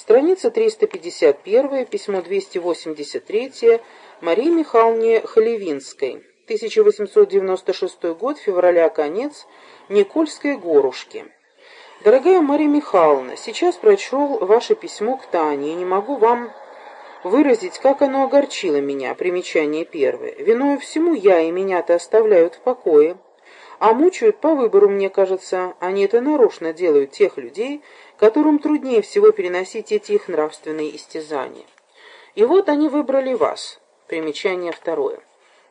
Страница 351, письмо 283 Марии Михайловне Халевинской. 1896 год, февраля конец, Никольской горушки. Дорогая Мария Михайловна, сейчас прочел ваше письмо к Тане и не могу вам выразить, как оно огорчило меня, примечание первое. Виною всему я и меня-то оставляют в покое, а мучают по выбору, мне кажется, они это нарочно делают тех людей, которым труднее всего переносить эти их нравственные истязания. И вот они выбрали вас. Примечание второе.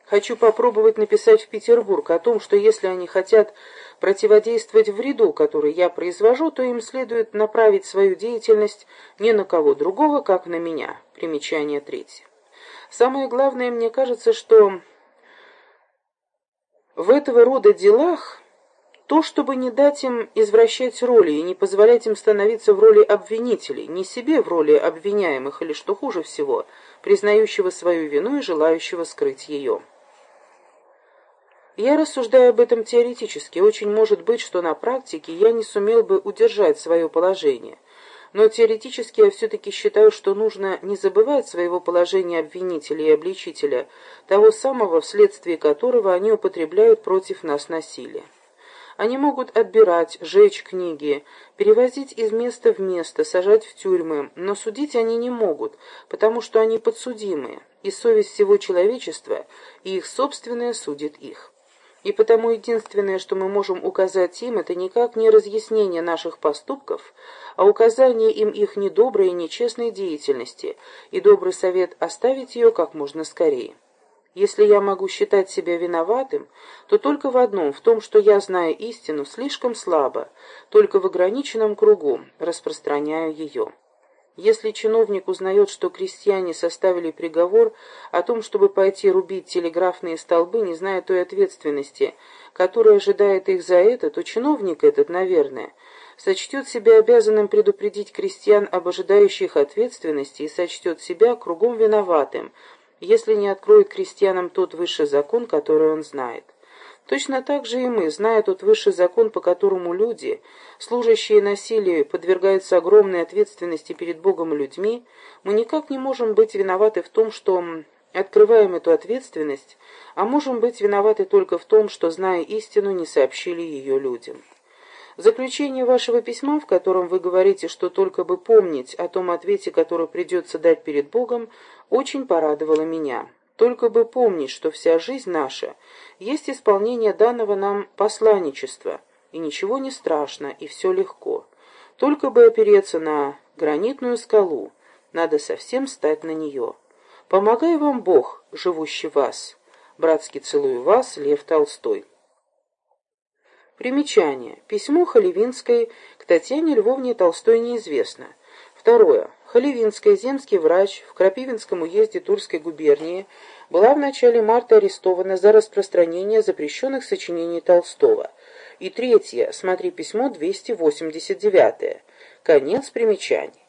Хочу попробовать написать в Петербург о том, что если они хотят противодействовать вреду, который я произвожу, то им следует направить свою деятельность не на кого другого, как на меня. Примечание третье. Самое главное, мне кажется, что в этого рода делах то, чтобы не дать им извращать роли и не позволять им становиться в роли обвинителей, не себе в роли обвиняемых или, что хуже всего, признающего свою вину и желающего скрыть ее. Я рассуждаю об этом теоретически. Очень может быть, что на практике я не сумел бы удержать свое положение. Но теоретически я все-таки считаю, что нужно не забывать своего положения обвинителя и обличителя, того самого, вследствие которого они употребляют против нас насилие. Они могут отбирать, жечь книги, перевозить из места в место, сажать в тюрьмы, но судить они не могут, потому что они подсудимые, и совесть всего человечества и их собственная судит их. И потому единственное, что мы можем указать им, это никак не разъяснение наших поступков, а указание им их недоброй и нечестной деятельности, и добрый совет оставить ее как можно скорее. Если я могу считать себя виноватым, то только в одном, в том, что я, зная истину, слишком слабо, только в ограниченном кругу распространяю ее. Если чиновник узнает, что крестьяне составили приговор о том, чтобы пойти рубить телеграфные столбы, не зная той ответственности, которая ожидает их за это, то чиновник этот, наверное, сочтет себя обязанным предупредить крестьян об ожидающих ответственности и сочтет себя кругом виноватым, если не откроет крестьянам тот высший закон, который он знает. Точно так же и мы, зная тот высший закон, по которому люди, служащие насилию, подвергаются огромной ответственности перед Богом и людьми, мы никак не можем быть виноваты в том, что открываем эту ответственность, а можем быть виноваты только в том, что, зная истину, не сообщили ее людям. Заключение вашего письма, в котором вы говорите, что только бы помнить о том ответе, который придется дать перед Богом, очень порадовало меня. Только бы помнить, что вся жизнь наша есть исполнение данного нам посланничества, и ничего не страшно, и все легко. Только бы опереться на гранитную скалу, надо совсем стать на нее. Помогай вам Бог, живущий вас. Братски целую вас, Лев Толстой. Примечание. Письмо Халивинской к Татьяне Львовне Толстой неизвестно. Второе. Халивинская, земский врач в Крапивинском уезде Тульской губернии, была в начале марта арестована за распространение запрещенных сочинений Толстого. И третье. Смотри письмо 289. Конец примечаний.